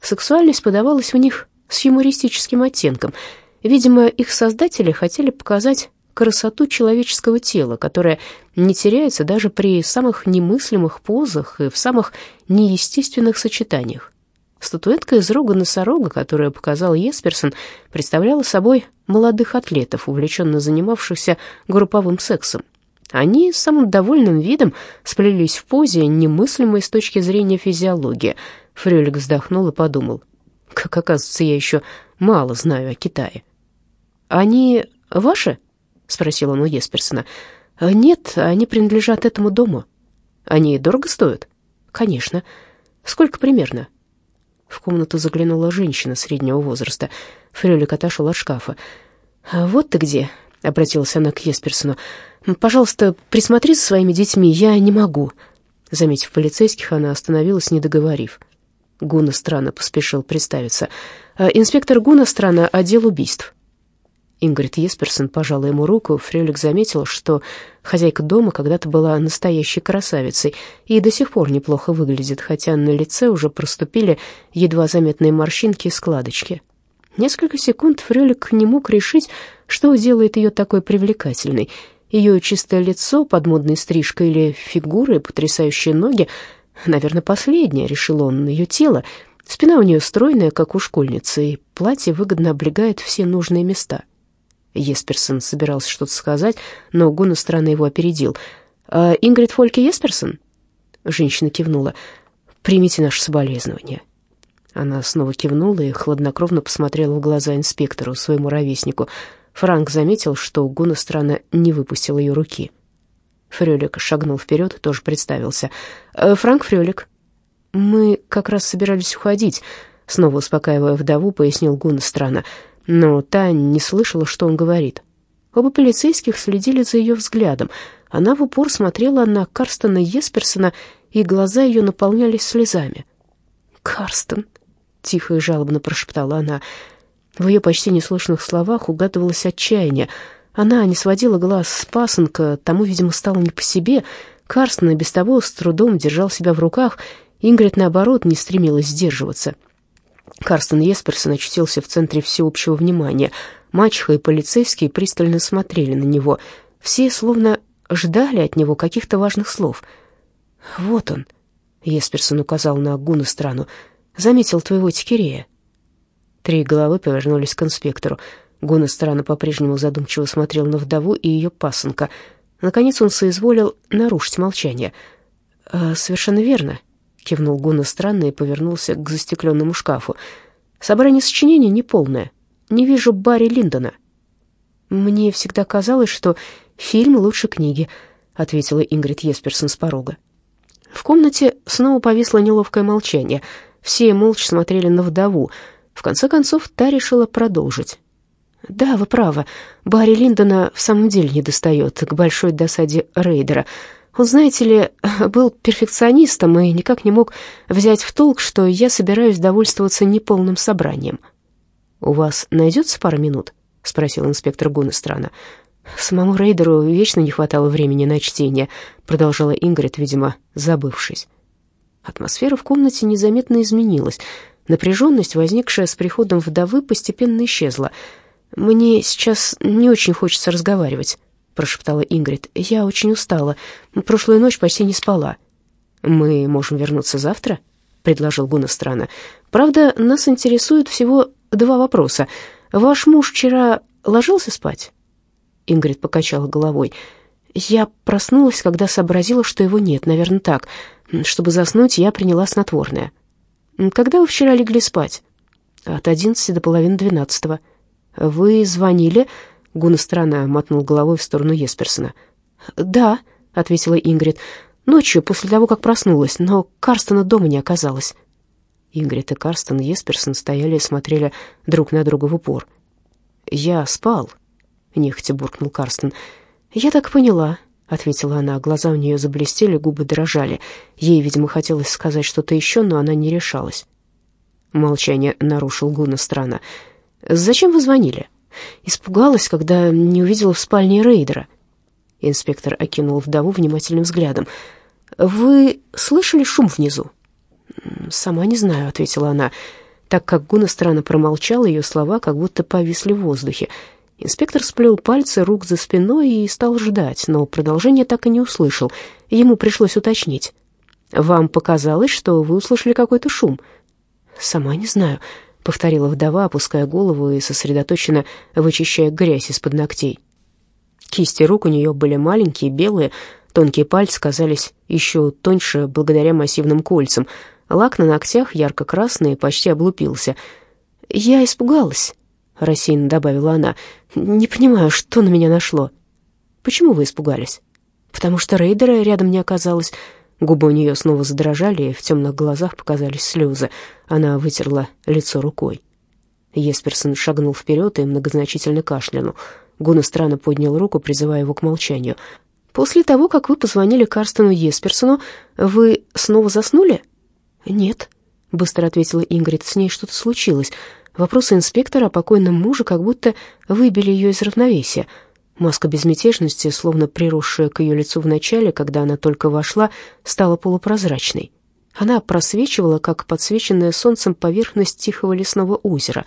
Сексуальность подавалась в них с юмористическим оттенком. Видимо, их создатели хотели показать красоту человеческого тела, которая не теряется даже при самых немыслимых позах и в самых неестественных сочетаниях. Статуэтка из рога носорога, которую показал Есперсон, представляла собой молодых атлетов, увлеченно занимавшихся групповым сексом. Они с самым довольным видом сплелись в позе, немыслимой с точки зрения физиологии. Фрюлик вздохнул и подумал, как оказывается, я еще мало знаю о Китае. «Они ваши?» — спросил он у Есперсона. «Нет, они принадлежат этому дому». «Они дорого стоят?» «Конечно». «Сколько примерно?» В комнату заглянула женщина среднего возраста. Фрелик отошел от шкафа. «А «Вот ты где», — обратилась она к Есперсону. «Пожалуйста, присмотри за своими детьми, я не могу». Заметив полицейских, она остановилась, не договорив. Гуна Страна поспешил представиться. «А, «Инспектор Гуна Страна, отдел убийств». Ингрид Есперсон пожала ему руку. Фрелик заметил, что хозяйка дома когда-то была настоящей красавицей и до сих пор неплохо выглядит, хотя на лице уже проступили едва заметные морщинки и складочки. Несколько секунд Фрелик не мог решить, что делает ее такой привлекательной. Ее чистое лицо под модной стрижкой или фигура и потрясающие ноги, наверное, последнее, решил он, ее тело. Спина у нее стройная, как у школьницы, и платье выгодно облегает все нужные места. Есперсон собирался что-то сказать, но Гуна странно его опередил. «А «Ингрид Фольке Есперсон?» Женщина кивнула. «Примите наше соболезнование». Она снова кивнула и хладнокровно посмотрела в глаза инспектору, своему ровеснику. Франк заметил, что Гуна странно не выпустил ее руки. Фрёлик шагнул вперед тоже представился. «Э, «Франк Фрёлик». «Мы как раз собирались уходить», — снова успокаивая вдову, пояснил Гуна странно но та не слышала, что он говорит. Оба полицейских следили за ее взглядом. Она в упор смотрела на Карстена Есперсона, и глаза ее наполнялись слезами. «Карстен», — тихо и жалобно прошептала она. В ее почти неслышных словах угадывалось отчаяние. Она не сводила глаз с пасынка, тому, видимо, стало не по себе. Карстен и без того с трудом держал себя в руках. Ингрид, наоборот, не стремилась сдерживаться. Карстен Есперсон очутился в центре всеобщего внимания. Мачеха и полицейские пристально смотрели на него. Все словно ждали от него каких-то важных слов. «Вот он», — Есперсон указал на Гуна страну, — «заметил твоего Тикерея». Три головы повернулись к инспектору. Гуна страна по-прежнему задумчиво смотрел на вдову и ее пасынка. Наконец он соизволил нарушить молчание. «Э, «Совершенно верно», — кивнул Гуна странно и повернулся к застекленному шкафу. «Собрание сочинений неполное. Не вижу Барри Линдона». «Мне всегда казалось, что фильм лучше книги», — ответила Ингрид Есперсон с порога. В комнате снова повисло неловкое молчание. Все молча смотрели на вдову. В конце концов, та решила продолжить. «Да, вы правы. Барри Линдона в самом деле не достает, к большой досаде Рейдера. Он, знаете ли, был перфекционистом и никак не мог взять в толк, что я собираюсь довольствоваться неполным собранием». «У вас найдется пара минут?» — спросил инспектор Гуннестрана. «Самому Рейдеру вечно не хватало времени на чтение», — продолжала Ингрид, видимо, забывшись. Атмосфера в комнате незаметно изменилась. Напряженность, возникшая с приходом вдовы, постепенно исчезла — «Мне сейчас не очень хочется разговаривать», — прошептала Ингрид. «Я очень устала. Прошлую ночь почти не спала». «Мы можем вернуться завтра?» — предложил Гуна странно. «Правда, нас интересует всего два вопроса. Ваш муж вчера ложился спать?» Ингрид покачала головой. «Я проснулась, когда сообразила, что его нет, наверное, так. Чтобы заснуть, я приняла снотворное». «Когда вы вчера легли спать?» «От одиннадцати до половины двенадцатого». «Вы звонили?» — Гуна странно мотнул головой в сторону Есперсона. «Да», — ответила Ингрид, — «ночью, после того, как проснулась, но Карстена дома не оказалось». Ингрид и Карстен Есперсон стояли и смотрели друг на друга в упор. «Я спал», — нехотя буркнул Карстен. «Я так поняла», — ответила она. Глаза у нее заблестели, губы дрожали. Ей, видимо, хотелось сказать что-то еще, но она не решалась. Молчание нарушил Гуна странно. «Зачем вы звонили?» «Испугалась, когда не увидела в спальне рейдера». Инспектор окинул вдову внимательным взглядом. «Вы слышали шум внизу?» «Сама не знаю», — ответила она. Так как Гуна странно промолчала, ее слова как будто повисли в воздухе. Инспектор сплел пальцы рук за спиной и стал ждать, но продолжение так и не услышал. Ему пришлось уточнить. «Вам показалось, что вы услышали какой-то шум?» «Сама не знаю», — повторила вдова, опуская голову и сосредоточенно вычищая грязь из-под ногтей. Кисти рук у нее были маленькие, белые, тонкие пальцы казались еще тоньше благодаря массивным кольцам. Лак на ногтях ярко-красный, почти облупился. «Я испугалась», — рассеянно добавила она. «Не понимаю, что на меня нашло». «Почему вы испугались?» «Потому что рейдера рядом не оказалось». Губы у нее снова задрожали, и в темных глазах показались слезы. Она вытерла лицо рукой. Есперсон шагнул вперед и многозначительно кашлянул. Гуна странно поднял руку, призывая его к молчанию. «После того, как вы позвонили Карстену Есперсону, вы снова заснули?» «Нет», — быстро ответила Ингрид, — «с ней что-то случилось. Вопросы инспектора о покойном муже как будто выбили ее из равновесия». Маска безмятежности, словно приросшая к ее лицу в начале, когда она только вошла, стала полупрозрачной. Она просвечивала, как подсвеченная солнцем поверхность тихого лесного озера.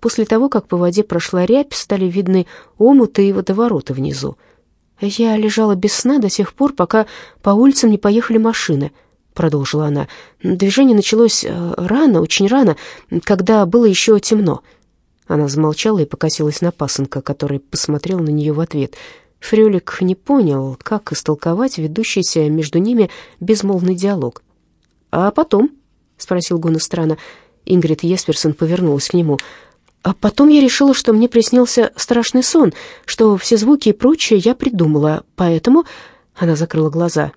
После того, как по воде прошла рябь, стали видны омуты и водовороты внизу. «Я лежала без сна до тех пор, пока по улицам не поехали машины», — продолжила она. «Движение началось э, рано, очень рано, когда было еще темно». Она замолчала и покосилась на пасынка, который посмотрел на нее в ответ. Фрёлик не понял, как истолковать ведущийся между ними безмолвный диалог. «А потом?» — спросил Гуна. Ингрид Есперсон повернулась к нему. «А потом я решила, что мне приснился страшный сон, что все звуки и прочее я придумала, поэтому...» Она закрыла глаза.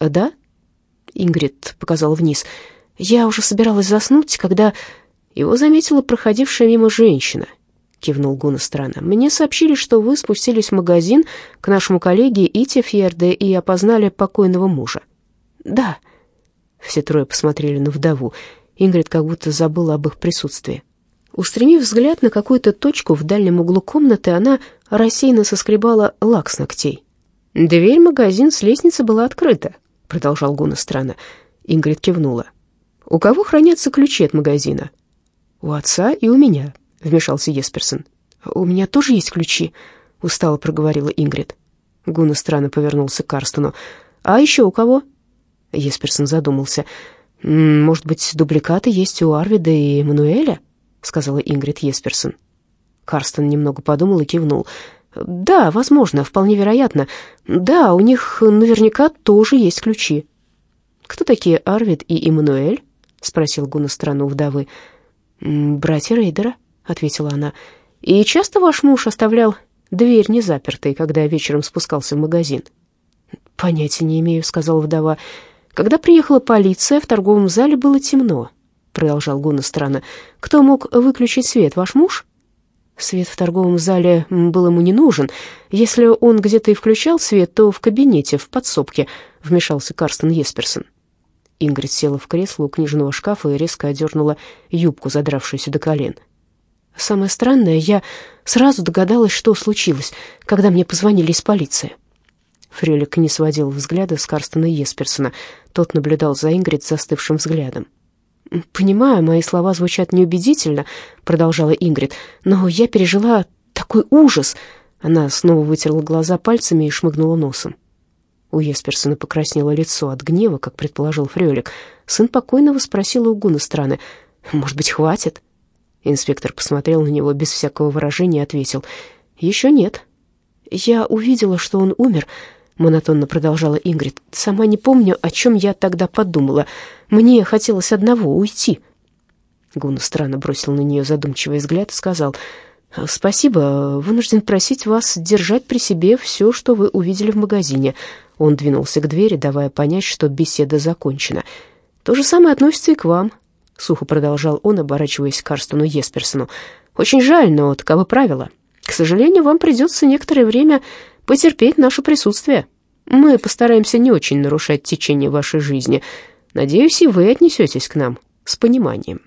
«Да?» — Ингрид показала вниз. «Я уже собиралась заснуть, когда его заметила проходившая мимо женщина. Кивнул Гуна странно. Мне сообщили, что вы спустились в магазин к нашему коллеге Ите Фьерде и опознали покойного мужа. Да. Все трое посмотрели на вдову. Ингрид как будто забыла об их присутствии. Устремив взгляд на какую-то точку в дальнем углу комнаты, она рассеянно соскребала лак с ногтей. «Дверь магазин с лестницы была открыта», — продолжал Гуна странно. Ингрид кивнула. «У кого хранятся ключи от магазина?» «У отца и у меня», — вмешался Есперсон. «У меня тоже есть ключи», — устало проговорила Ингрид. Гуна странно повернулся к Карстену. «А еще у кого?» Есперсон задумался. «Может быть, дубликаты есть у Арвида и Мануэля?» — сказала Ингрид Есперсон. Карстен немного подумал и кивнул. Да, возможно, вполне вероятно. Да, у них наверняка тоже есть ключи. Кто такие Арвид и Эммануэль? спросил Гуна страну вдовы. Братья Рейдера, ответила она. И часто ваш муж оставлял дверь незапертой, когда вечером спускался в магазин? Понятия не имею, сказала вдова. Когда приехала полиция, в торговом зале было темно, продолжал Гуна странно. Кто мог выключить свет, ваш муж? Свет в торговом зале был ему не нужен. Если он где-то и включал свет, то в кабинете, в подсобке, вмешался Карстен Есперсон. Ингрид села в кресло у книжного шкафа и резко одернула юбку, задравшуюся до колен. Самое странное, я сразу догадалась, что случилось, когда мне позвонили из полиции. Фрелик не сводил взгляда с Карстена Есперсона. Тот наблюдал за Ингрид застывшим взглядом. «Понимаю, мои слова звучат неубедительно», — продолжала Ингрид, «но я пережила такой ужас». Она снова вытерла глаза пальцами и шмыгнула носом. У Есперсона покраснело лицо от гнева, как предположил Фрёлик. Сын покойного спросил у Гуна страны, «Может быть, хватит?» Инспектор посмотрел на него без всякого выражения и ответил, «Еще нет». «Я увидела, что он умер», монотонно продолжала Ингрид. Сама не помню, о чем я тогда подумала. Мне хотелось одного уйти. Гуна странно бросил на нее задумчивый взгляд и сказал: "Спасибо, вынужден просить вас держать при себе все, что вы увидели в магазине". Он двинулся к двери, давая понять, что беседа закончена. То же самое относится и к вам, сухо продолжал он, оборачиваясь к Карстену Есперсону. Очень жаль, но таковы правила. К сожалению, вам придется некоторое время потерпеть наше присутствие. Мы постараемся не очень нарушать течение вашей жизни. Надеюсь, и вы отнесетесь к нам с пониманием».